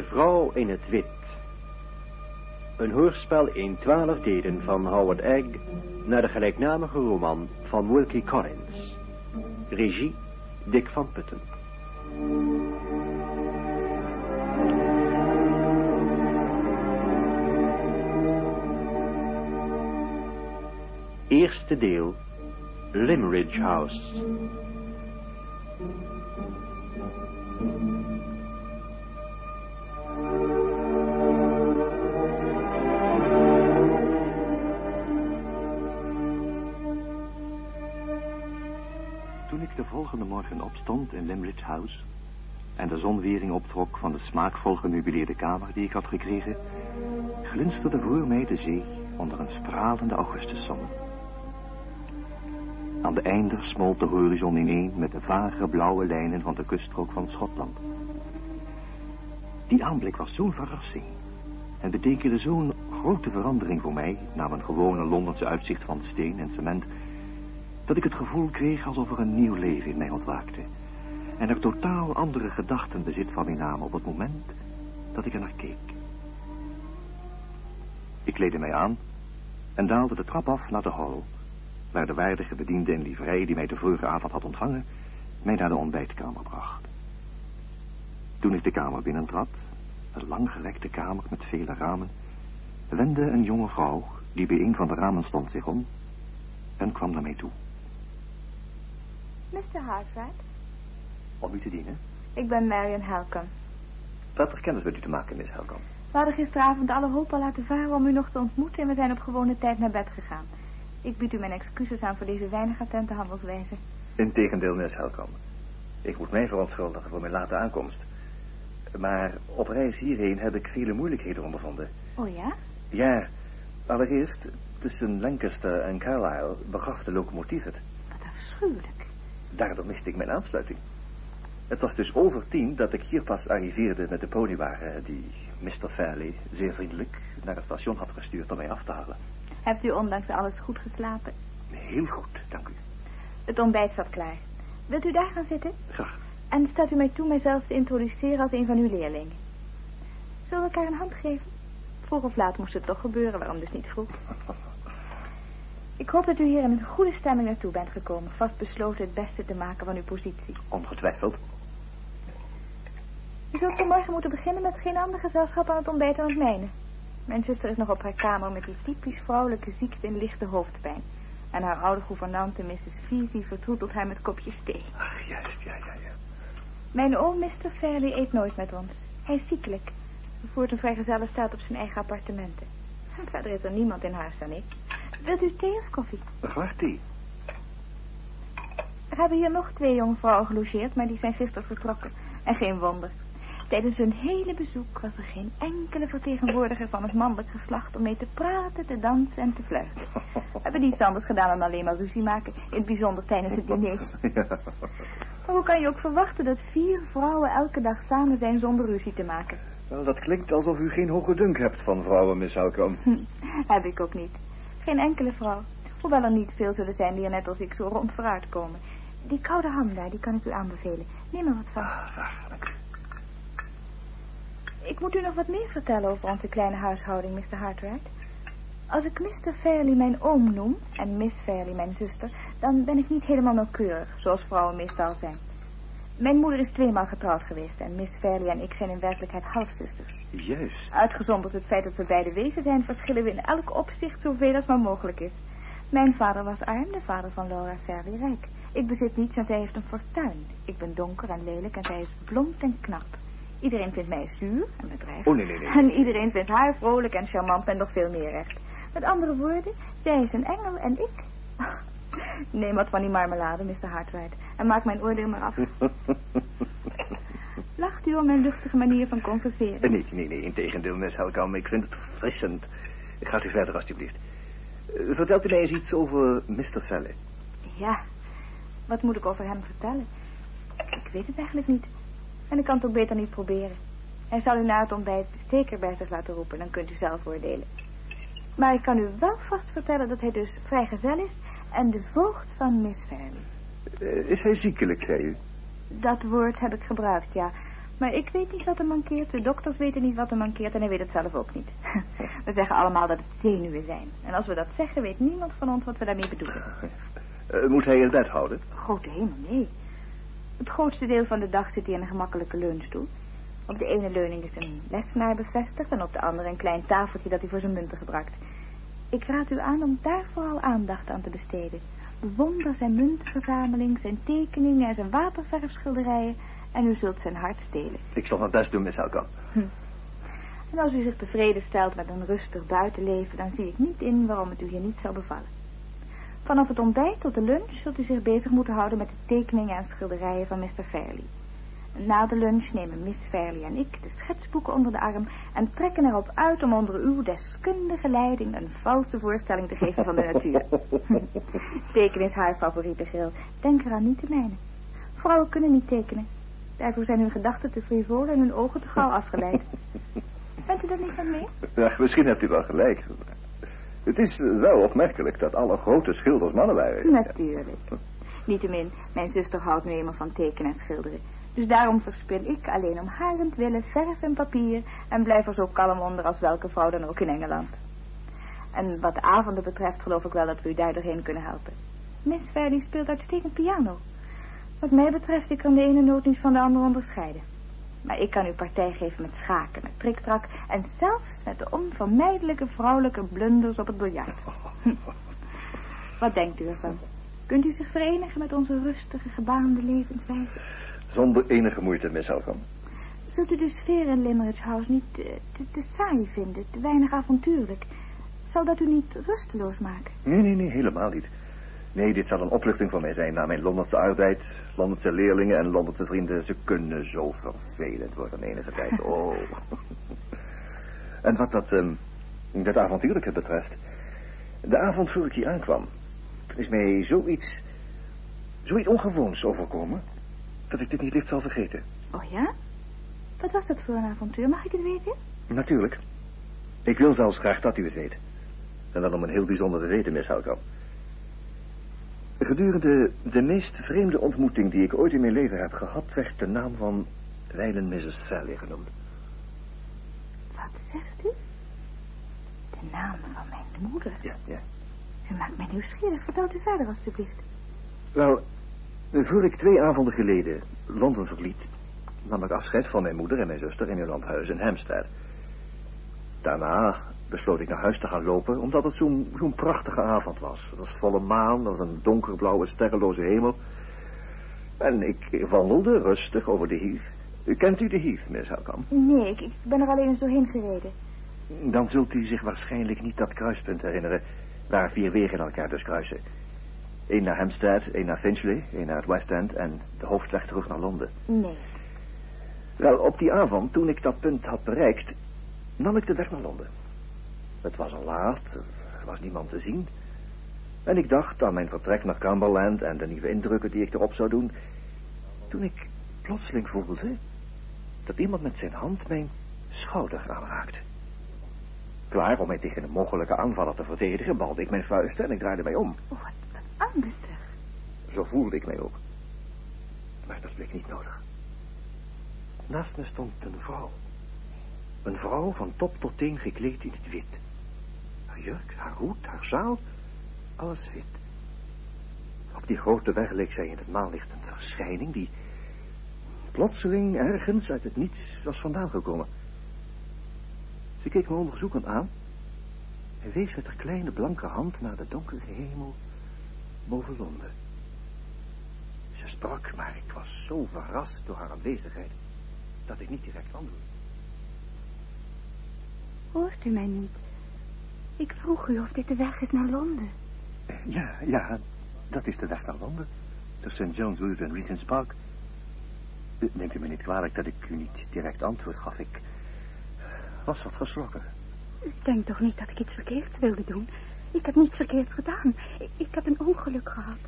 De vrouw in het wit. Een hoorspel in twaalf delen van Howard Egg naar de gelijknamige roman van Wilkie Collins. Regie Dick van Putten. Eerste deel Limridge House. Volgende morgen opstond in Limridge House... en de zonwering optrok van de smaakvol gemeubileerde kamer die ik had gekregen... glinsterde voor mij de zee onder een stralende augustuszon. Aan de einder smolt de horizon ineen met de vage blauwe lijnen van de kuststrook van Schotland. Die aanblik was zo'n verrassing en betekende zo'n grote verandering voor mij... na mijn gewone Londense uitzicht van steen en cement dat ik het gevoel kreeg alsof er een nieuw leven in mij ontwaakte. En er totaal andere gedachten bezit van mij namen op het moment dat ik er naar keek. Ik kleedde mij aan en daalde de trap af naar de hall, waar de waardige bediende in livrei die mij de vorige avond had ontvangen, mij naar de ontbijtkamer bracht. Toen ik de kamer binnentrad, een langgerekte kamer met vele ramen, wendde een jonge vrouw, die bij een van de ramen stond, zich om en kwam naar mij toe. Mr. Hartwright, Om u te dienen? ik ben Marion Halcombe. Wat kennis met u te maken, Miss Helkamp? We hadden gisteravond alle hoop al laten varen om u nog te ontmoeten en we zijn op gewone tijd naar bed gegaan. Ik bied u mijn excuses aan voor deze weinig attente handelswijze. Integendeel, Miss Helkamp. Ik moet mij verontschuldigen voor mijn late aankomst. Maar op reis hierheen heb ik vele moeilijkheden ondervonden. Oh ja? Ja, allereerst, tussen Lancaster en Carlisle begaf de locomotief het. Wat afschuwelijk. Daardoor miste ik mijn aansluiting. Het was dus over tien dat ik hier pas arriveerde met de ponywagen... die Mr. Fairley zeer vriendelijk naar het station had gestuurd om mij af te halen. Hebt u ondanks alles goed geslapen? Heel goed, dank u. Het ontbijt staat klaar. Wilt u daar gaan zitten? Graag. En staat u mij toe mijzelf te introduceren als een van uw leerlingen. Zullen we elkaar een hand geven? Vroeg of laat moest het toch gebeuren, waarom dus niet vroeg? Ik hoop dat u hier in een goede stemming naartoe bent gekomen, vast besloten het beste te maken van uw positie. Ongetwijfeld. U zult vanmorgen moeten beginnen met geen ander gezelschap aan het ontbijt dan het mijne. Mijn zuster is nog op haar kamer met die typisch vrouwelijke ziekte en lichte hoofdpijn. En haar oude gouvernante, Mrs. Vesey, vertroetelt haar met kopjes thee. Ach, juist, ja, ja, ja. Mijn oom, Mr. Fairley, eet nooit met ons. Hij is ziekelijk. Hij voert een vrijgezelle staat op zijn eigen appartementen. En verder is er niemand in huis dan ik. Wilt u thee of koffie? Graag thee. Er hebben hier nog twee jonge vrouwen gelogeerd, maar die zijn gisteren vertrokken. En geen wonder. Tijdens hun hele bezoek was er geen enkele vertegenwoordiger van het mannelijk geslacht om mee te praten, te dansen en te fluiten. Hebben niets anders gedaan dan alleen maar ruzie maken, in het bijzonder tijdens het diner. Ja. Maar hoe kan je ook verwachten dat vier vrouwen elke dag samen zijn zonder ruzie te maken? Wel, dat klinkt alsof u geen hoge dunk hebt van vrouwen, Miss Helcom. Hm, heb ik ook niet. Geen enkele vrouw. Hoewel er niet veel zullen zijn die er net als ik zo rond vooruit komen. Die koude ham daar, die kan ik u aanbevelen. Neem er wat van. Ah. Ik moet u nog wat meer vertellen over onze kleine huishouding, Mr. Hartwright. Als ik Mr. Fairley mijn oom noem en Miss Fairley mijn zuster, dan ben ik niet helemaal nauwkeurig, zoals vrouwen meestal zijn. Mijn moeder is tweemaal getrouwd geweest en Miss Fairley en ik zijn in werkelijkheid halfzusters. Juist. Uitgezonderd het feit dat we beide wezen zijn, verschillen we in elk opzicht zoveel als maar mogelijk is. Mijn vader was arm, de vader van Laura Fairley rijk. Ik bezit niets en zij heeft een fortuin. Ik ben donker en lelijk en zij is blond en knap. Iedereen vindt mij zuur en bedreigd. Oh, nee, nee, nee. En iedereen vindt haar vrolijk en charmant en nog veel meer recht. Met andere woorden, zij is een engel en ik... Neem wat van die marmelade, Mr. Hartwright. En maak mijn oordeel maar af. Lacht u om mijn luchtige manier van converseren? Nee, nee, nee, integendeel, Miss Helcom. Ik vind het verfrissend. Gaat u verder, alstublieft. Eh, Vertelt u mij eens iets over Mr. Fairley. Ja, wat moet ik over hem vertellen? Ik weet het eigenlijk niet. En ik kan het ook beter niet proberen. Hij zal u na het ontbijt zeker bij zich laten roepen, dan kunt u zelf oordelen. Maar ik kan u wel vast vertellen dat hij dus vrijgezel is en de voogd van Miss Fairley. Eh, is hij ziekelijk, zei u? Dat woord heb ik gebruikt, ja. Maar ik weet niet wat er mankeert, de dokters weten niet wat er mankeert en hij weet het zelf ook niet. We zeggen allemaal dat het zenuwen zijn. En als we dat zeggen, weet niemand van ons wat we daarmee bedoelen. Uh, moet hij het bed houden? Grote hemel, nee. Het grootste deel van de dag zit hij in een gemakkelijke leunstoel. Op de ene leuning is een lessenaar bevestigd en op de andere een klein tafeltje dat hij voor zijn munten gebruikt. Ik raad u aan om daar vooral aandacht aan te besteden. Bewonder zijn muntenverzameling, zijn tekeningen en zijn waterverfschilderijen en u zult zijn hart stelen. Ik zal mijn best doen, Miss Elkan. Hm. En als u zich tevreden stelt met een rustig buitenleven, dan zie ik niet in waarom het u hier niet zou bevallen. Vanaf het ontbijt tot de lunch zult u zich bezig moeten houden met de tekeningen en schilderijen van Mr. Fairley. Na de lunch nemen Miss Fairley en ik de schetsboeken onder de arm en trekken erop uit om onder uw deskundige leiding een valse voorstelling te geven van de natuur. tekenen is haar favoriete gril. Denk eraan niet te mijnen. Vrouwen kunnen niet tekenen. Daarvoor zijn hun gedachten te frivol en hun ogen te gauw afgeleid. Bent u er niet van mee? Ja, misschien hebt u wel gelijk. Het is wel opmerkelijk dat alle grote schilders mannen waren. Natuurlijk. Niettemin, mijn zuster houdt nu eenmaal van tekenen en schilderen. Dus daarom verspil ik alleen om harentwille verf en papier... en blijf er zo kalm onder als welke vrouw dan ook in Engeland. En wat de avonden betreft geloof ik wel dat we u daar doorheen kunnen helpen. Miss Verdi speelt uitstekend piano. Wat mij betreft, ik kan de ene noot niet van de andere onderscheiden. Maar ik kan u partij geven met schaken, met triktrak... en zelfs met de onvermijdelijke vrouwelijke blunders op het biljart. Wat denkt u ervan? Kunt u zich verenigen met onze rustige, gebaande levenswijze? Zonder enige moeite, Miss Elkham. Zult u de sfeer in Limerick House niet te, te, te, saai vinden, te weinig avontuurlijk? Zal dat u niet rusteloos maken? Nee, nee, nee, helemaal niet. Nee, dit zal een opluchting voor mij zijn na mijn Londense arbeid, Londense leerlingen en Londense vrienden. Ze kunnen zo vervelend worden enige tijd. Oh. en wat dat, um, dat avontuurlijke betreft. De avond voor ik hier aankwam, is mij zoiets, zoiets ongewoons overkomen dat ik dit niet licht zal vergeten. Oh ja? Wat was dat voor een avontuur, mag ik het weten? Natuurlijk. Ik wil zelfs graag dat u het weet. En dan om een heel bijzondere reden, Miss. Gedurende de meest vreemde ontmoeting die ik ooit in mijn leven heb gehad... werd de naam van wijlen Mrs. Sally genoemd. Wat zegt u? De naam van mijn moeder? Ja, ja. U maakt mij nieuwsgierig. Vertelt u verder, alstublieft. Wel, voor ik twee avonden geleden Londen verliet... nam ik afscheid van mijn moeder en mijn zuster in hun landhuis in Hampstead. Daarna besloot ik naar huis te gaan lopen, omdat het zo'n prachtige avond was. Het was volle maan, er was een donkerblauwe, sterrenloze hemel. En ik wandelde rustig over de Heath. Kent u de Heath, Miss Halkamp? Nee, ik, ik ben er alleen eens doorheen gereden. Dan zult u zich waarschijnlijk niet dat kruispunt herinneren... waar vier wegen elkaar dus kruisen. Eén naar Hampstead, één naar Finchley, één naar het West End... en de hoofdweg terug naar Londen. Nee. Wel, op die avond, toen ik dat punt had bereikt... nam ik de weg naar Londen. Het was al laat, er was niemand te zien. En ik dacht aan mijn vertrek naar Cumberland en de nieuwe indrukken die ik erop zou doen. Toen ik plotseling voelde dat iemand met zijn hand mijn schouder aanraakte. Klaar om mij tegen een mogelijke aanvaller te verdedigen, balde ik mijn vuisten en ik draaide mij om. Oh, wat, wat angstig. Zo voelde ik mij ook. Maar dat bleek niet nodig. Naast me stond een vrouw. Een vrouw van top tot teen gekleed in het wit jurk, haar hoed, haar zaal, alles wit. Op die grote weg leek zij in het maanlicht een verschijning die plotseling ergens uit het niets was vandaan gekomen. Ze keek me onderzoekend aan en wees met haar kleine blanke hand naar de donkere hemel boven Londen. Ze sprak, maar ik was zo verrast door haar aanwezigheid dat ik niet direct antwoordde. Hoort u mij niet? Ik vroeg u of dit de weg is naar Londen. Ja, ja, dat is de weg naar Londen. De St. John's Wood en Regent's Park. Neemt u me niet kwalijk dat ik u niet direct antwoord gaf. Ik was wat geschrokken. U denkt toch niet dat ik iets verkeerds wilde doen? Ik heb niets verkeerds gedaan. Ik, ik heb een ongeluk gehad.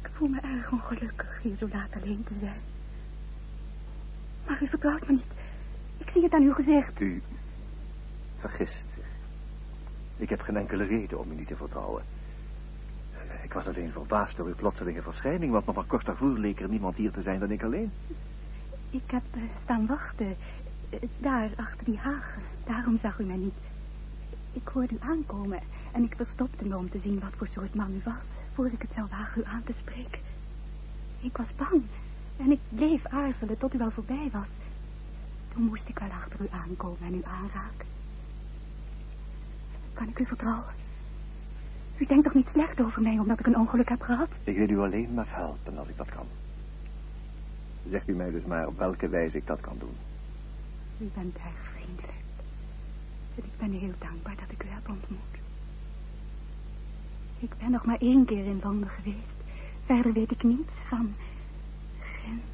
Ik voel me erg ongelukkig hier zo laat alleen te zijn. Maar u vertrouwt me niet. Ik zie het aan uw gezicht. U vergist ik heb geen enkele reden om u niet te vertrouwen. Ik was alleen verbaasd door uw plotselinge verschijning, want nog maar kort daarvoor leek er niemand hier te zijn dan ik alleen. Ik heb uh, staan wachten. Uh, daar, achter die hagen. Daarom zag u mij niet. Ik hoorde u aankomen en ik verstopte me om te zien wat voor soort man u was, voor ik het zou wagen u aan te spreken. Ik was bang en ik bleef aarzelen tot u al voorbij was. Toen moest ik wel achter u aankomen en u aanraken. Kan ik u vertrouwen? U denkt toch niet slecht over mij omdat ik een ongeluk heb gehad? Ik wil u alleen maar helpen als ik dat kan. Zegt u mij dus maar op welke wijze ik dat kan doen. U bent erg vriendelijk. En ik ben heel dankbaar dat ik u heb ontmoet. Ik ben nog maar één keer in Londen geweest. Verder weet ik niets van grens.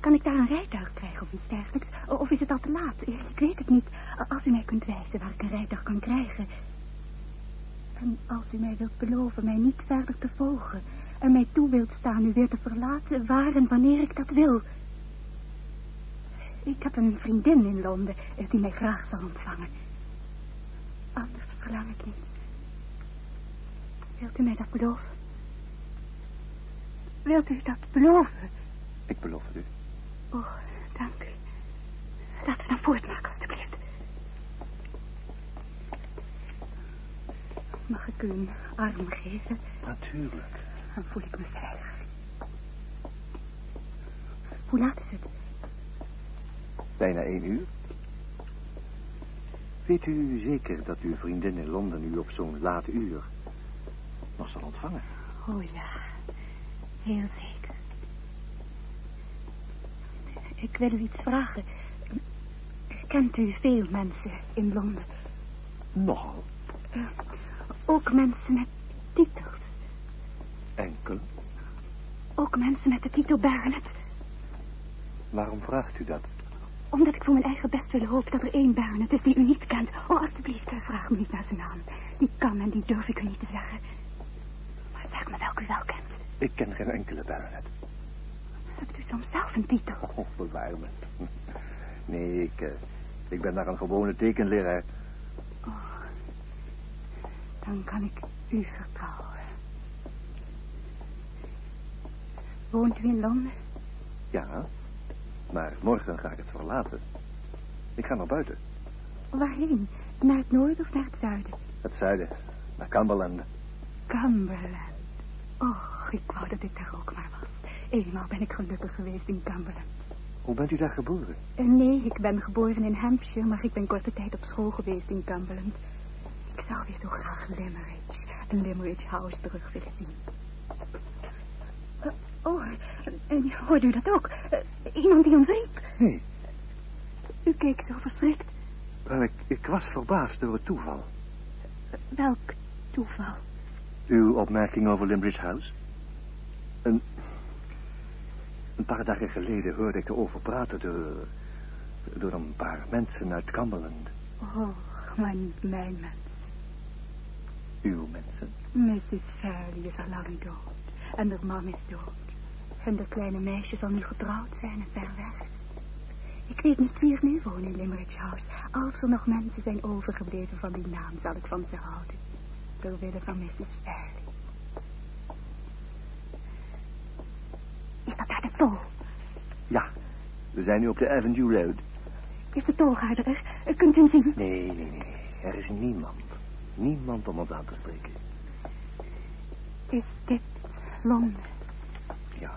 Kan ik daar een rijtuig krijgen of iets dergelijks? Of is het al te laat? Ik weet het niet. Als u mij kunt wijzen waar ik een rijtuig kan krijgen. En als u mij wilt beloven mij niet verder te volgen... en mij toe wilt staan u weer te verlaten... waar en wanneer ik dat wil... Ik heb een vriendin in Londen die mij graag zal ontvangen. Anders verlang ik niet. Wilt u mij dat beloven? Wilt u dat beloven? Ik beloof het u. Oh, dank u. Laten we dan voortmaken, alstublieft. Mag ik u een arm geven? Natuurlijk. Dan voel ik me veilig. Hoe laat is het? Bijna één uur. Weet u zeker dat uw vriendin in Londen u op zo'n laat uur nog zal ontvangen? Oh ja, heel zeker. Ik wil u iets vragen. Kent u veel mensen in Londen? Nogal. Uh, ook mensen met titels? Enkel. Ook mensen met de titel baronet? Waarom vraagt u dat? Omdat ik voor mijn eigen best wil hoop dat er één baronet is die u niet kent. Oh, alstublieft, vraag me niet naar zijn naam. Die kan en die durf ik u niet te zeggen. Maar zeg me welke u wel kent. Ik ken geen enkele baronet. Hebt u soms zelf een titel? Oh, bewaar me. Nee, ik, uh, ik ben daar een gewone tekenleraar. Oh, dan kan ik u vertrouwen. Woont u in Londen? Ja, maar morgen ga ik het verlaten. Ik ga naar buiten. Waarheen? Naar het noorden of naar het zuiden? Het zuiden, naar Cumberland. Cumberland. Och, ik wou dat ik daar ook maar was. Eenmaal ben ik gelukkig geweest in Cumberland. Hoe bent u daar geboren? Uh, nee, ik ben geboren in Hampshire, maar ik ben korte tijd op school geweest in Cumberland. Ik zou weer zo graag Limerick, een Limerick House terug willen zien. Uh, oh, en hoorde u dat ook? Uh, iemand die ons riep. Nee. U keek zo verschrikt. Wel, ik, ik was verbaasd door het toeval. welk toeval? Uw opmerking over Limbridge House? Een, een paar dagen geleden hoorde ik erover praten door, door een paar mensen uit Cumberland. Oh, maar niet mijn mensen. Uw mensen? Mrs. Fairley is al lang dood. En haar man is dood. En dat kleine meisje zal nu getrouwd zijn en ver weg. Ik weet niet wie er nu woont in Limerick House. Als er nog mensen zijn overgebleven van die naam, zal ik van ze houden. Door willen van Mrs. Fairley. Dat daar de tol? Ja, we zijn nu op de Avenue Road. Is de tolgaarder er? Kunt u hem zien? Nee, nee, nee. Er is niemand. Niemand om ons aan te spreken. Is dit Londen? Ja,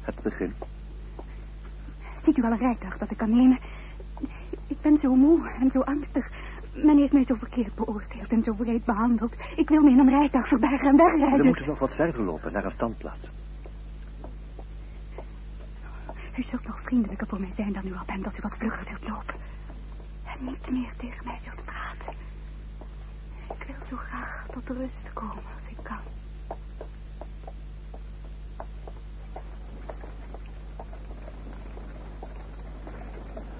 het begin. Ziet u al een rijtuig dat ik kan nemen? Ik ben zo moe en zo angstig. Men heeft mij zo verkeerd beoordeeld en zo breed behandeld. Ik wil me in een rijtuig verbergen en wegrijden. We moeten nog wat verder lopen naar een standplaats. U zult nog vriendelijker voor mij zijn dan u al bent als u wat vlugger wilt lopen. En niet meer tegen mij wilt praten. Ik wil zo graag tot rust komen als ik kan.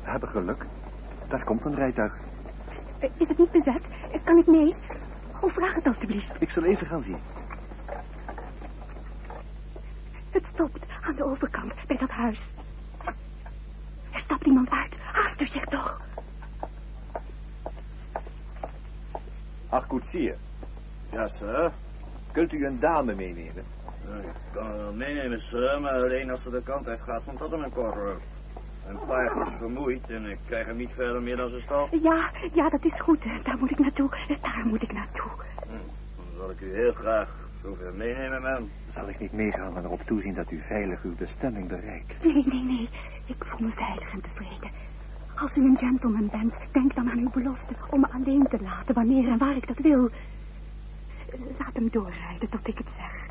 We hebben geluk. Daar komt een rijtuig. Is het niet bezet? Kan ik mee? Oh, vraag het alstublieft. Ik zal even gaan zien. Het stopt aan de overkant, bij dat huis. Iemand uit. Haast u zich toch. Ach, koetsier. Ja, sir. Kunt u een dame meenemen? Ik kan wel meenemen, sir, maar alleen als ze de kant uit gaat van Tottenham Court Een paard is vermoeid en ik krijg hem niet verder meer dan zijn stal. Ja, ja, dat is goed. Daar moet ik naartoe. Daar moet ik naartoe. Hm, dan zal ik u heel graag zover meenemen, ma'am. Zal ik niet meegaan en erop toezien dat u veilig uw bestemming bereikt? Nee, nee, nee. Ik voel me veilig en tevreden. Als u een gentleman bent, denk dan aan uw belofte om me alleen te laten wanneer en waar ik dat wil. Laat hem doorrijden tot ik het zeg.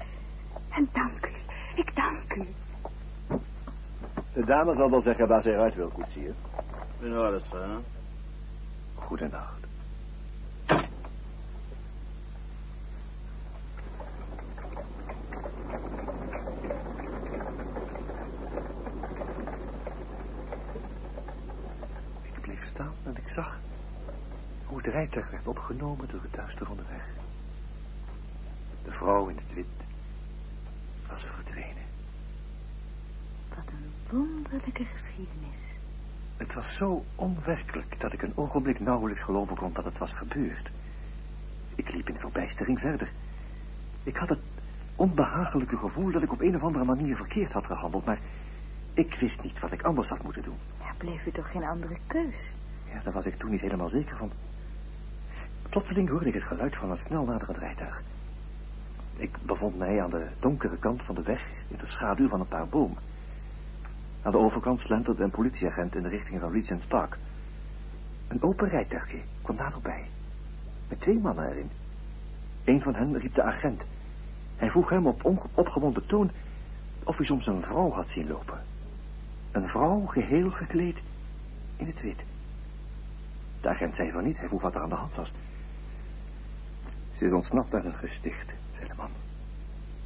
En dank u. Ik dank u. De dame zal wel zeggen waar zij uit wil, koetsier. In orde, sir. Goedenacht. Ik bleef staan en ik zag hoe het rijtuig werd opgenomen door het duister van de weg. De vrouw in het wit was verdwenen. Wat een wonderlijke geschiedenis. Het was zo onwerkelijk dat ik een ogenblik nauwelijks geloven kon dat het was gebeurd. Ik liep in verbijstering verder. Ik had het onbehagelijke gevoel dat ik op een of andere manier verkeerd had gehandeld, maar ik wist niet wat ik anders had moeten doen. Er bleef u toch geen andere keus? Ja, daar was ik toen niet helemaal zeker van. Plotseling hoorde ik het geluid van een snel naderend rijtuig. Ik bevond mij aan de donkere kant van de weg in de schaduw van een paar bomen. Aan de overkant slenterde een politieagent in de richting van Regent's Park. Een open rijtuigje kwam naderbij. Met twee mannen erin. Een van hen riep de agent. Hij vroeg hem op opgewonden toon of hij soms een vrouw had zien lopen. Een vrouw geheel gekleed in het wit. De agent zei van niet, hij vroeg wat er aan de hand was. Ze is ontsnapt uit een gesticht, zei de man.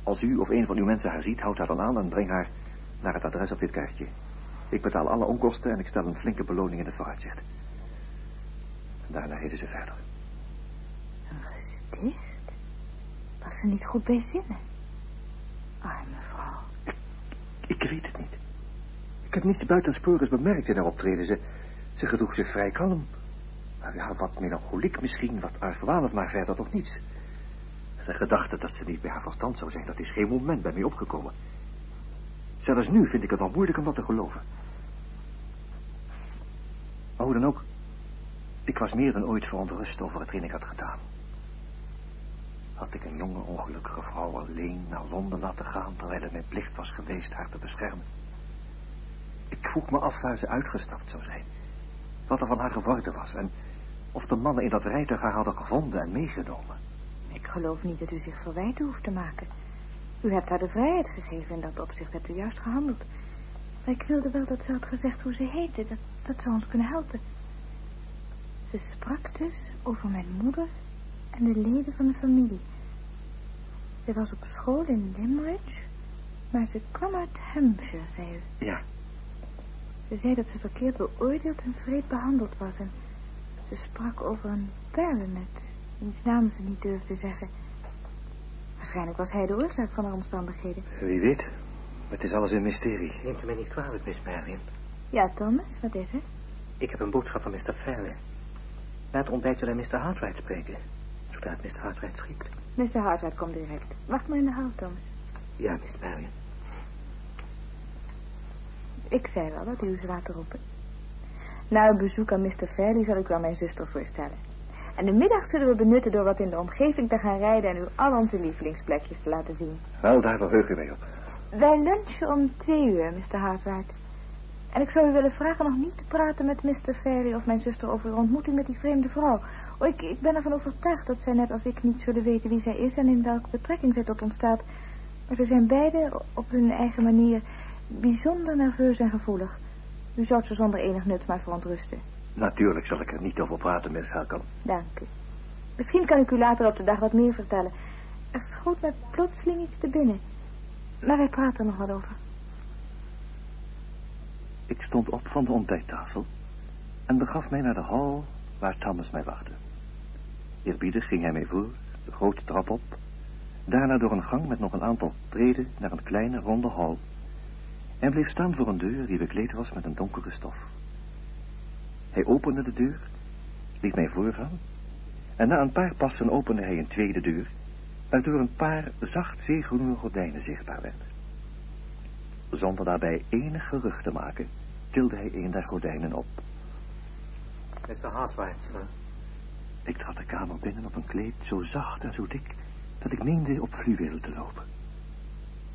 Als u of een van uw mensen haar ziet, houd haar dan aan en breng haar naar het adres op dit kaartje. Ik betaal alle onkosten en ik stel een flinke beloning in het vooruitzicht. En daarna reden ze verder. Een gesticht? Was ze niet goed bij zinnen? Arme vrouw. Ik weet het niet. Ik heb niets buitensporens bemerkt in haar optreden. Ze, ze gedroeg zich vrij kalm. Nou ja, wat melancholiek misschien, wat argwanend, maar verder toch niets. De gedachte dat ze niet bij haar verstand zou zijn, dat is geen moment bij mij opgekomen. Zelfs nu vind ik het al moeilijk om dat te geloven. Maar hoe dan ook, ik was meer dan ooit verontrust over hetgeen ik had gedaan. Had ik een jonge ongelukkige vrouw alleen naar Londen laten gaan, terwijl het mijn plicht was geweest haar te beschermen? Ik vroeg me af waar ze uitgestapt zou zijn. Wat er van haar geworden was en of de mannen in dat rijtuig haar hadden gevonden en meegenomen. Ik geloof niet dat u zich verwijten hoeft te maken. U hebt haar de vrijheid gegeven. In dat opzicht hebt u juist gehandeld. Maar ik wilde wel dat ze had gezegd hoe ze heette. Dat, dat zou ons kunnen helpen. Ze sprak dus over mijn moeder en de leden van de familie. Ze was op school in Limerick, maar ze kwam uit Hampshire, zei u. Ja, Ze zei dat ze verkeerd beoordeeld en vreed behandeld was. En ze sprak over een baronet, wiens naam ze niet durfde zeggen. Waarschijnlijk was hij de oorzaak van haar omstandigheden. wie weet. Het is alles een mysterie. Neemt u mij niet kwalijk, Miss Marion. Ja, Thomas, wat is het? Ik heb een boodschap van Mr. Fairley. Na het ontbijt Mr. Hartwright spreken. Zodra het Mr. Hartwright schikt. Mr. Hartwright komt direct. Wacht maar in de hal, Thomas. Ja, Miss Marion. Ik zei wel dat u zou laten roepen. Na uw bezoek aan Mr. Fairley zal ik wel mijn zuster voorstellen. En de middag zullen we benutten door wat in de omgeving te gaan rijden... en u al onze lievelingsplekjes te laten zien. Wel, daar verheug ik mij op. Wij lunchen om twee uur, Mr. Hartwright. En ik zou u willen vragen nog niet te praten met Mr. Fairley of mijn zuster over uw ontmoeting met die vreemde vrouw. Oh, ik, ik ben ervan overtuigd dat zij net als ik niet zullen weten wie zij is en in welke betrekking zij tot ons staat. Maar ze zijn beide op hun eigen manier bijzonder nerveus en gevoelig. U zou ze zonder enig nut maar verontrusten. Natuurlijk zal ik er niet over praten, Miss Helkan. Dank u. Misschien kan ik u later op de dag wat meer vertellen. Er schoot mij plotseling iets te binnen. Maar wij praten er nog wat over. Ik stond op van de ontbijttafel en begaf mij naar de hall waar Thomas mij wachtte. Eerbiedig ging hij mij voor, de grote trap op, daarna door een gang met nog een aantal treden naar een kleine ronde hal en bleef staan voor een deur die bekleed was met een donkere stof. Hij opende de deur, liet mij voorgaan en na een paar passen opende hij een tweede deur er door een paar zacht zeegroene gordijnen zichtbaar werd. Zonder daarbij enig gerucht te maken, tilde hij een der gordijnen op. Mr. Hartwright, sir. Ik trad de kamer binnen op een kleed zo zacht en zo dik dat ik meende op fluweel te lopen.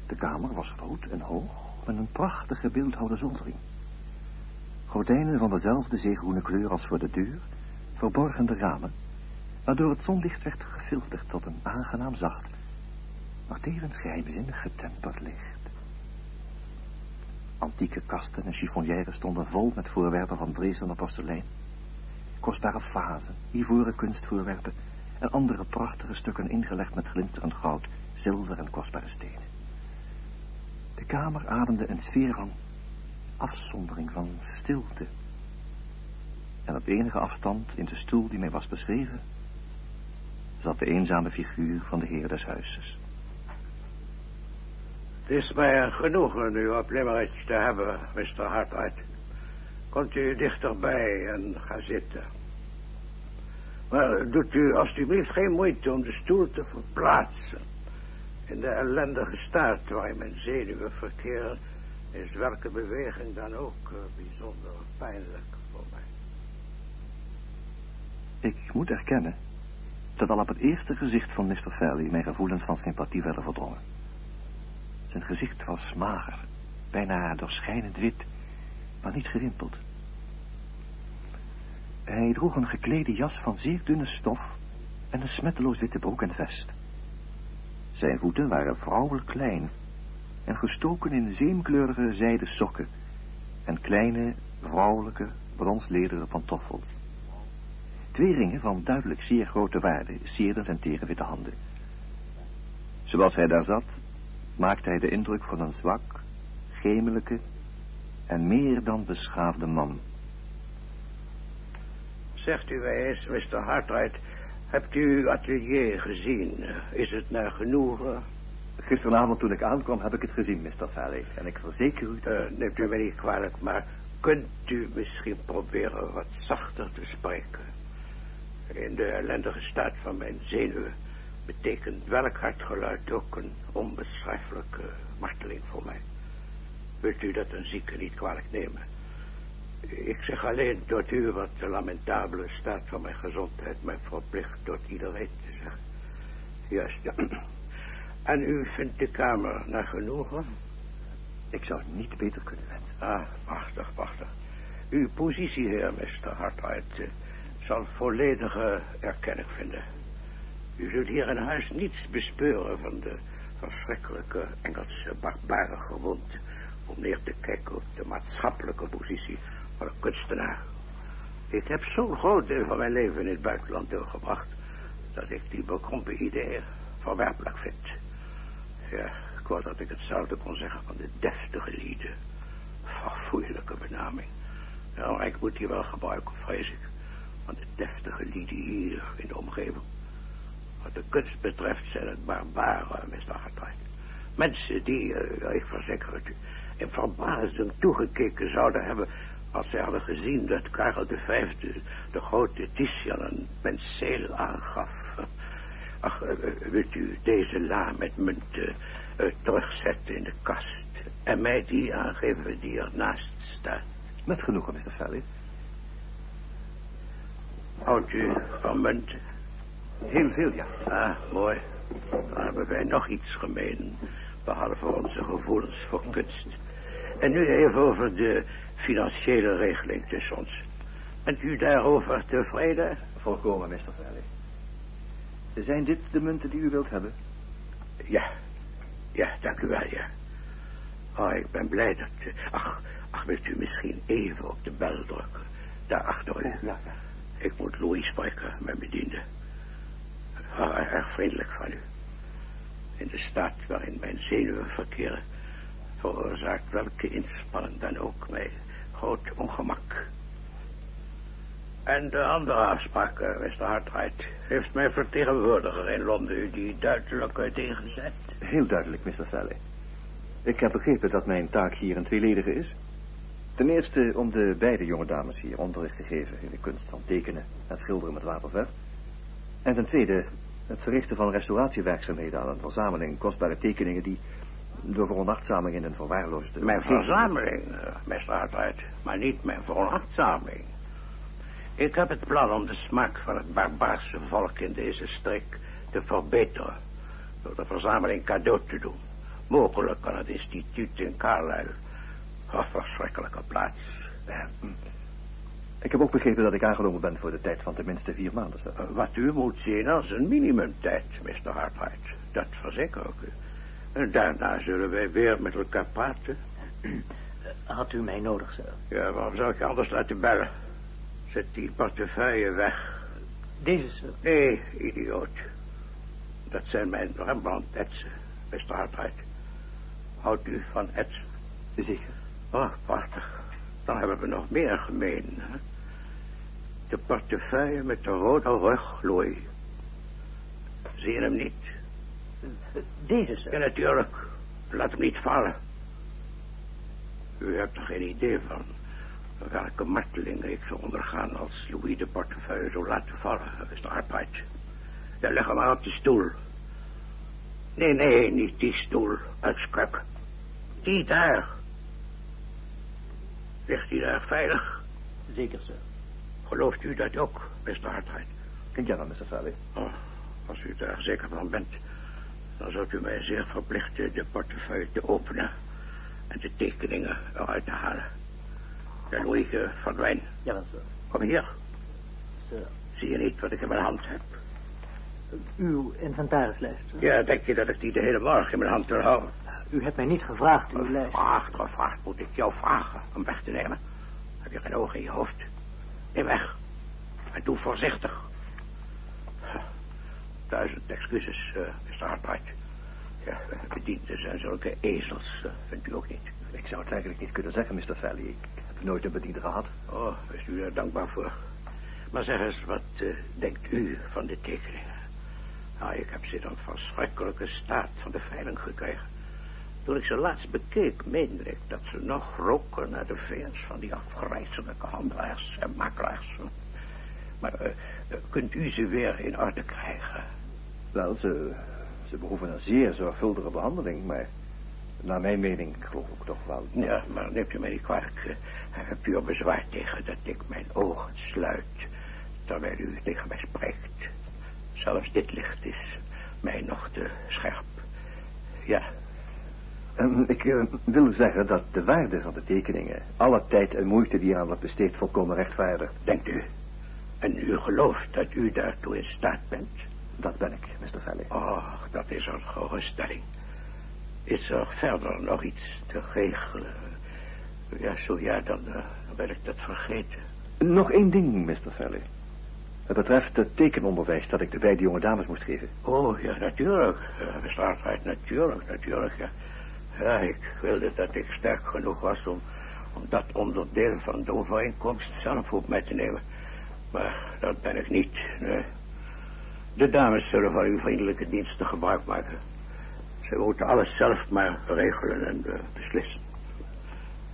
De kamer was groot en hoog, met een prachtige beeldhouwde zoldering. Gordijnen van dezelfde zeegroene kleur als voor de deur verborgen de ramen, waardoor het zonlicht werd gefilterd tot een aangenaam zacht, maar tevens geheimzinnig getemperd licht. Antieke kasten en chiffonières stonden vol met voorwerpen van Dresden porselein. Kostbare vazen, ivoren kunstvoorwerpen en andere prachtige stukken ingelegd met glinsterend goud, zilver en kostbare stenen. De kamer ademde een sfeer van afzondering, van stilte. En op enige afstand in de stoel die mij was beschreven, zat de eenzame figuur van de heer des huizes. Het is mij een genoegen u op Limerick te hebben, Mr. Hartwright. Komt u dichterbij en ga zitten. Maar doet u alstublieft geen moeite om de stoel te verplaatsen. In de ellendige staat waarin mijn zenuwen verkeren... is welke beweging dan ook uh, bijzonder pijnlijk voor mij. Ik moet erkennen dat al op het eerste gezicht van Mr. Fairley... mijn gevoelens van sympathie werden verdrongen. Zijn gezicht was mager, bijna doorschijnend wit, maar niet gerimpeld. Hij droeg een geklede jas van zeer dunne stof en een smetteloos witte broek en vest. Zijn voeten waren vrouwelijk klein en gestoken in zeemkleurige zijden sokken en kleine, vrouwelijke, bronslederen pantoffels. Twee ringen van duidelijk zeer grote waarde sierden zijn tere witte handen. Zoals hij daar zat, maakte hij de indruk van een zwak, gemelijke en meer dan beschaafde man. Zegt u eens, Mr. Hartwright, hebt u uw atelier gezien? Is het naar genoegen? Gisteravond toen ik aankwam heb ik het gezien, Mr. Valley. En ik verzeker u dat... Uh, neemt u mij niet kwalijk, maar kunt u misschien proberen wat zachter te spreken? In de ellendige staat van mijn zenuwen betekent welk hartgeluid ook een onbeschrijfelijke marteling voor mij. Wilt u dat een zieke niet kwalijk nemen? Ik zeg alleen tot u wat de lamentabele staat van mijn gezondheid mij verplicht tot iedereen te zeggen. Juist, ja. En u vindt de kamer naar genoegen? Ik zou het niet beter kunnen wensen. Ah, prachtig, prachtig. Uw positie, heer Mr. Hartwright, zal volledige erkenning vinden. U zult hier in huis niets bespeuren van de verschrikkelijke Engelse barbare gewoonte om neer te kijken op de maatschappelijke positie van een kunstenaar. Ik heb zo'n groot deel van mijn leven in het buitenland doorgebracht dat ik die bekrompen ideeën verwerpelijk vind. Ja, ik wou dat ik hetzelfde kon zeggen van de deftige lieden. Verfoeilijke benaming. Ja, maar ik moet die wel gebruiken, vrees ik. Van de deftige lieden hier in de omgeving. Wat de kunst betreft zijn het barbaren, Mr. Hartwright. Mensen die, uh, ik verzeker het u, in verbazing toegekeken zouden hebben... als zij hadden gezien dat Karel V de grote Titian een penseel aangaf. Ach, uh, wilt u deze la met munten uh, terugzetten in de kast... en mij die aangeven die ernaast staat? Met genoegen, Mr. Valley. Houdt u van munten? Heel veel, ja. Ah, mooi. Dan hebben wij nog iets gemeen, behalve onze gevoelens voor kunst. En nu even over de financiële regeling tussen ons. Bent u daarover tevreden? Volkomen, Mr. Valley. Zijn dit de munten die u wilt hebben? Ja, ja, dank u wel, ja. Oh, ik ben blij dat... Ach, ach, wilt u misschien even op de bel drukken? Daar achter u. Ja, ja. Ik moet Louis spreken, mijn bediende. Oh, erg vriendelijk van u. In de staat waarin mijn zenuwen verkeren... veroorzaakt welke inspanning dan ook mij groot ongemak. En de andere afspraak, Mr. Hartwright... heeft mijn vertegenwoordiger in Londen u die duidelijk uiteengezet? Heel duidelijk, Mr. Sally. Ik heb begrepen dat mijn taak hier een tweeledige is. Ten eerste om de beide jonge dames hier onderricht te geven... in de kunst van tekenen en schilderen met waterverf. En ten tweede Het verrichten van restauratiewerkzaamheden aan een verzameling kostbare tekeningen die door veronachtzaming in een verwaarloosde... Mijn verzameling, uh, Mr. Hartwright, maar niet mijn veronachtzaming. Ik heb het plan om de smaak van het barbaarse volk in deze streek te verbeteren. Door de verzameling cadeau te doen. Mogelijk kan het instituut in Carlisle. Een verschrikkelijke plaats. Ik heb ook begrepen dat ik aangenomen ben voor de tijd van tenminste vier maanden. Sir. Wat u moet zien als een minimumtijd, Mr. Hartwright. Dat verzeker ik u. En daarna zullen wij weer met elkaar praten. Had u mij nodig, sir? Ja, waarom zou ik je anders laten bellen? Zet die portefeuille weg. Deze, sir? Nee, idioot. Dat zijn mijn Rembrandt-etsen, Mr. Houdt u van etsen? Zeker. Oh, prachtig. Dan hebben we nog meer gemeen. Hè? De portefeuille met de rode rug, Louis. Zie je hem niet? Deze, sir? Ja, natuurlijk. Laat hem niet vallen. U hebt er geen idee van welke marteling ik zou ondergaan als Louis de portefeuille zou laten vallen, Mr. Hartwright. Ja, leg hem maar op die stoel. Nee, nee, niet die stoel, uitskruk. Die daar. Ligt hij daar veilig? Zeker, sir. Gelooft u dat ook, Mr. Hartwright? Ja, dan, Mr. Valley. Oh, als u daar zeker van bent, dan zult u mij zeer verplichten de portefeuille te openen en de tekeningen eruit te halen. Ja, Louis, uh, verdwijn. Ja, sir. Kom hier. Sir. Zie je niet wat ik in mijn hand heb? Uw inventarislijst, sir. Ja, denk je dat ik die de hele morgen in mijn hand wil houden? U hebt mij niet gevraagd uw lijst. Gevraagd, gevraagd moet ik jou vragen om weg te nemen. Heb je geen ogen in je hoofd? Neem weg. En doe voorzichtig. Duizend excuses, uh, Hartwright. Ja, bedienden zijn zulke ezels, uh, vindt u ook niet? Ik zou het eigenlijk niet kunnen zeggen, Mr. Valley. Ik heb nooit een bediende gehad. Oh, is u daar dankbaar voor. Maar zeg eens, wat uh, denkt u van de tekeningen? Nou, ik heb ze in een verschrikkelijke staat van de veiling gekregen. Toen ik ze laatst bekeek, meende ik dat ze nog roken naar de vingers van die afgrijzelijke handelaars en makelaars. Maar uh, kunt u ze weer in orde krijgen? Wel, ze, ze behoeven een zeer zorgvuldige behandeling, maar naar mijn mening geloof ik toch wel. Ja, maar neemt u mij niet kwalijk. Uh, er bezwaar tegen dat ik mijn ogen sluit terwijl u tegen mij spreekt? Zelfs dit licht is mij nog te scherp. Ja, Um, ik uh, wil zeggen dat de waarde van de tekeningen... alle tijd en moeite die aan wordt besteed volkomen rechtvaardigt. Denkt u? En u gelooft dat u daartoe in staat bent? Dat ben ik, Mr. Valley. Och, dat is een geruststelling. Is er verder nog iets te regelen? Ja, zo ja, dan, uh, dan wil ik dat vergeten. Nog één ding, Mr. Valley. Het betreft het tekenonderwijs dat ik de beide jonge dames moest geven. Oh, ja, natuurlijk. Mr. Hartwright, natuurlijk, natuurlijk, ja. Ja, ik wilde dat ik sterk genoeg was om, om dat onderdeel van de overeenkomst zelf op mij te nemen. Maar dat ben ik niet, nee. De dames zullen van uw vriendelijke diensten gebruik maken. Ze moeten alles zelf maar regelen en uh, beslissen.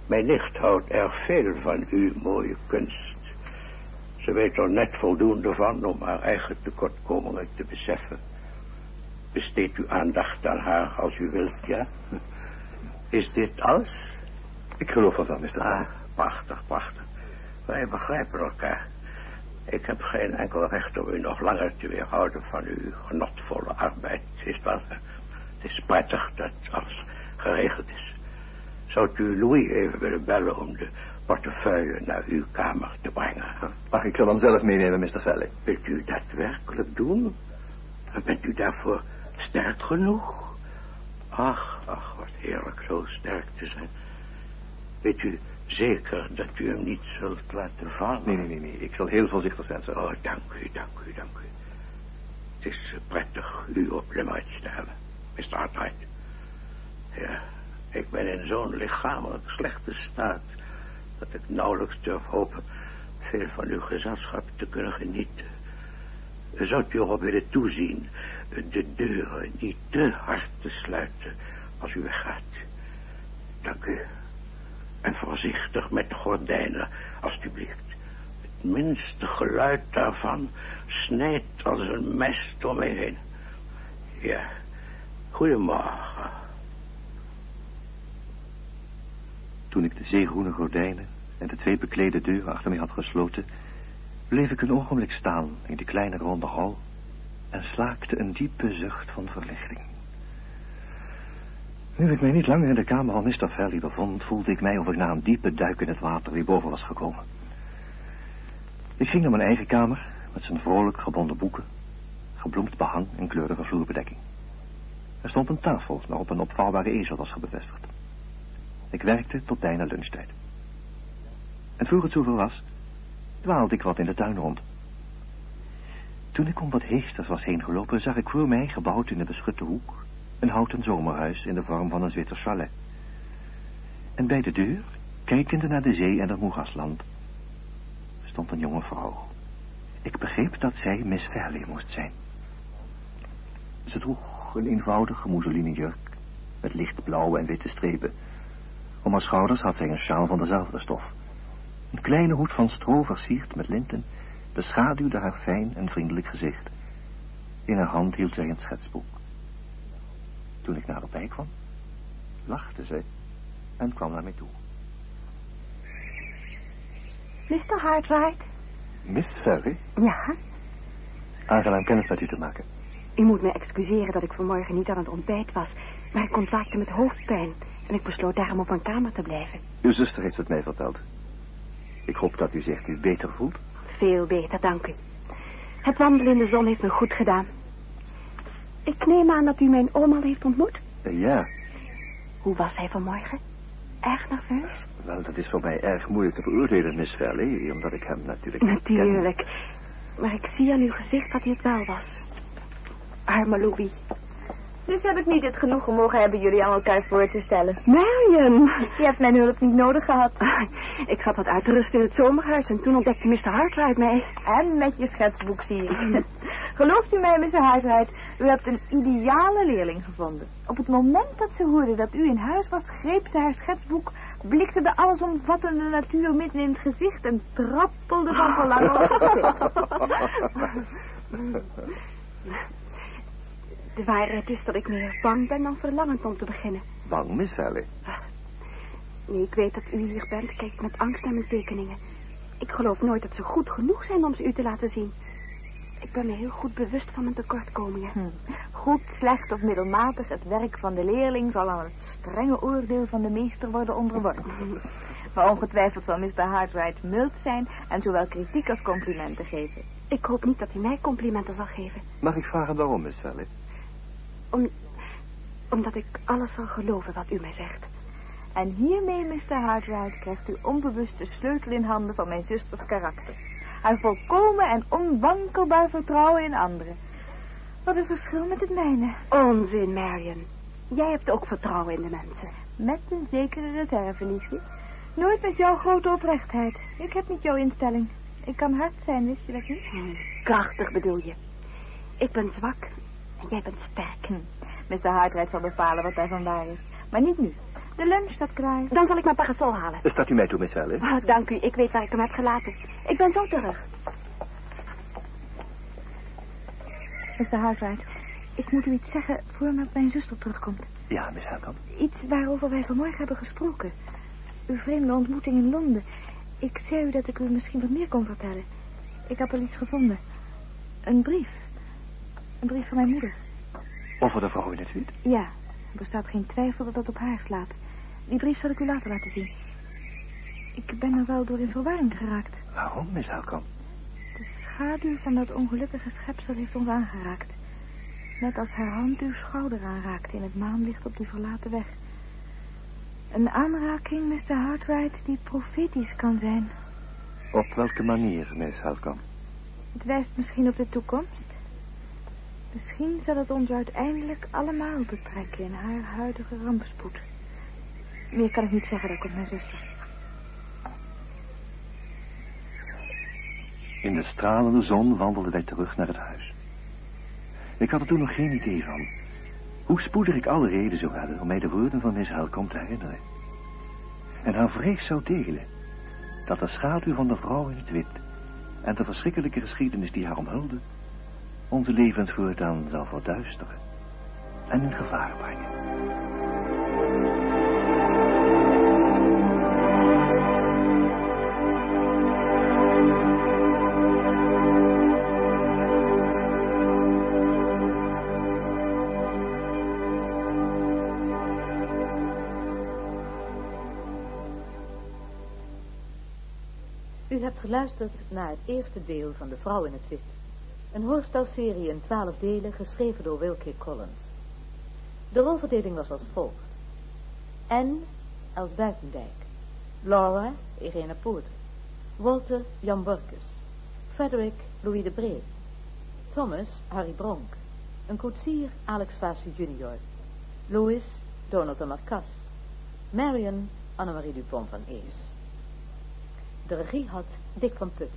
Mijn nicht houdt erg veel van uw mooie kunst. Ze weet er net voldoende van om haar eigen tekortkomingen te beseffen. Besteed uw aandacht aan haar als u wilt, ja? Is dit alles? Ik geloof het wel, Mr. Ah, prachtig, prachtig. Wij begrijpen elkaar. Ik heb geen enkel recht om u nog langer te weerhouden van uw genotvolle arbeid, is wel. Het is prettig dat alles geregeld is. Zou u Louis even willen bellen om de portefeuille naar uw kamer te brengen? Mag ik zal hem zelf meenemen, Mr. Valley? Wilt u dat werkelijk doen? Bent u daarvoor sterk genoeg? Ach, ach, wat heerlijk zo sterk te zijn. Weet u zeker dat u hem niet zult laten vallen? Nee, nee, nee, nee. Ik zal heel voorzichtig zijn, sir. Oh, dank u, dank u, dank u. Het is prettig u op Limmertje te hebben, Mr. Hartwright. Ja, ik ben in zo'n lichamelijk slechte staat... dat ik nauwelijks durf hopen veel van uw gezelschap te kunnen genieten. Zou u erop willen toezien de deuren niet te hard te sluiten als u weggaat? Dank u. En voorzichtig met de gordijnen, alstublieft. minste geluid daarvan snijdt als een mes door mij heen. Ja, goedemorgen. Toen ik de zeegroene gordijnen en de twee beklede deuren achter mij had gesloten, bleef ik een ogenblik staan in die kleine ronde hal en slaakte een diepe zucht van verlichting. Nu ik mij niet langer in de kamer van Mr. Valley bevond, voelde ik mij of ik na een diepe duik in het water weer boven was gekomen. Ik ging naar mijn eigen kamer met zijn vrolijk gebonden boeken, gebloemd behang en kleurige vloerbedekking. Er stond een tafel waarop een opvouwbare ezel was gebevestigd. Ik werkte tot bijna lunchtijd. En voor het zoveel was, dwaalde ik wat in de tuin rond. Toen ik om wat heesters was heen gelopen, zag ik voor mij, gebouwd in een beschutte hoek, een houten zomerhuis in de vorm van een Zwitser chalet. En bij de deur, kijkende naar de zee en het moerasland, stond een jonge vrouw. Ik begreep dat zij Miss Fairley moest zijn. Ze droeg een eenvoudige mousseline jurk met lichtblauwe en witte strepen. Om haar schouders had zij een sjaal van dezelfde stof. Een kleine hoed van stro versierd met linten beschaduwde haar fijn en vriendelijk gezicht. In haar hand hield zij een schetsboek. Toen ik naderbij kwam, lachte zij en kwam naar mij toe. Mr. Hartwright? Miss Ferry, Ja? aangenaam kennis met u te maken. U moet me excuseren dat ik vanmorgen niet aan het ontbijt was. Maar ik ontwaakte met hoofdpijn. En ik besloot daarom op mijn kamer te blijven. Uw zuster heeft het mij verteld. Ik hoop dat u zich nu beter voelt. Veel beter, dank u. Het wandelen in de zon heeft me goed gedaan. Ik neem aan dat u mijn oom al heeft ontmoet. Eh, ja, Hoe was hij vanmorgen? Erg nerveus? wel, dat is voor mij erg moeilijk te beoordelen, Miss Fairley, omdat ik hem natuurlijk ken. Natuurlijk. Maar ik zie aan uw gezicht dat hij het wel was. Arme Louis. Dus heb ik niet het genoegen mogen hebben jullie aan elkaar voor te stellen. Marion! Je hebt mijn hulp niet nodig gehad. Ik zat wat uit te rusten in het zomerhuis en toen ontdekte Mr. Hartwright mij. En met je schetsboek zie ik. Gelooft u mij, Mr. Hartwright, u hebt een ideale leerling gevonden. Op het moment dat ze hoorde dat u in huis was, greep ze haar schetsboek, blikte de allesomvattende natuur midden in het gezicht en trappelde van verlangen De waarheid is dat ik meer bang ben dan verlangend om te beginnen. Bang, Miss Fairley. Nu ik weet dat u hier bent, kijk ik met angst naar mijn tekeningen. Ik geloof nooit dat ze goed genoeg zijn om ze u te laten zien. Ik ben me heel goed bewust van mijn tekortkomingen. Hm. Goed, slecht of middelmatig, het werk van de leerling zal aan het strenge oordeel van de meester worden onderworpen. Maar ongetwijfeld zal Mr. Hartwright mild zijn en zowel kritiek als complimenten geven. Ik hoop niet dat hij mij complimenten zal geven. Mag ik vragen waarom, Miss Fairley? Om, omdat ik alles zal geloven wat u mij zegt. En hiermee, Mr. Hartwright, krijgt u onbewust de sleutel in handen van mijn zusters karakter. Haar volkomen en onwankelbaar vertrouwen in anderen. Wat een verschil met het mijne. Onzin, Marion. Jij hebt ook vertrouwen in de mensen. Met een zekere reserve, liefje. Nooit met jouw grote oprechtheid. Ik heb niet jouw instelling. Ik kan hard zijn, wist je dat niet? Hm, Krachtig bedoel je. Ik ben zwak en jij bent sterk. Hm. Mr. Hartwright zal bepalen wat daarvan waar is. Maar niet nu. De lunch staat klaar. Dan zal ik mijn parasol halen. Staat u mij toe, Miss Fairley? Oh, dank u, ik weet waar ik hem heb gelaten. Ik ben zo terug. Mr. Hartwright, ik moet u iets zeggen voor mijn zuster terugkomt. Ja, Miss Helkamp. Iets waarover wij vanmorgen hebben gesproken. Uw vreemde ontmoeting in Londen. Ik zei u dat ik u misschien wat meer kon vertellen. Ik heb al iets gevonden. Een brief. Een brief van mijn moeder. Over de vrouw in het wit? Ja, er bestaat geen twijfel dat dat op haar slaat. Die brief zal ik u later laten zien. Ik ben er wel door in verwarring geraakt. Waarom, Miss Helkamp? De schaduw van dat ongelukkige schepsel heeft ons aangeraakt. Net als haar hand uw schouder aanraakte in het maanlicht op die verlaten weg. Een aanraking, Mr. Hartwright, die profetisch kan zijn. Op welke manier, Miss Helkamp? Het wijst misschien op de toekomst. Misschien zal het ons uiteindelijk allemaal betrekken in haar huidige rampspoed. Meer kan ik niet zeggen, dat komt mijn zuster. In de stralende zon wandelden wij terug naar het huis. Ik had er toen nog geen idee van. Hoe spoedig ik alle reden zou hebben om mij de woorden van Miss Helcom te herinneren. En haar vrees zou delen dat de schaduw van de vrouw in het wit en de verschrikkelijke geschiedenis die haar omhulde, onze levens voortaan zal verduisteren en in gevaar brengen. Geluisterd naar het eerste deel van De Vrouw in het Wit. Een hoorspelserie in twaalf delen geschreven door Wilkie Collins. De rolverdeling was als volgt. Anne als Buitendijk. Laura Irene Poort. Walter Jan Borkus. Frederick Louis de Bree. Thomas Harry Bronk. Een koetsier Alex Vasi junior. Louis Donald de Marcas. Marion Annemarie Dupont van Ees. De regie had Dick van Put.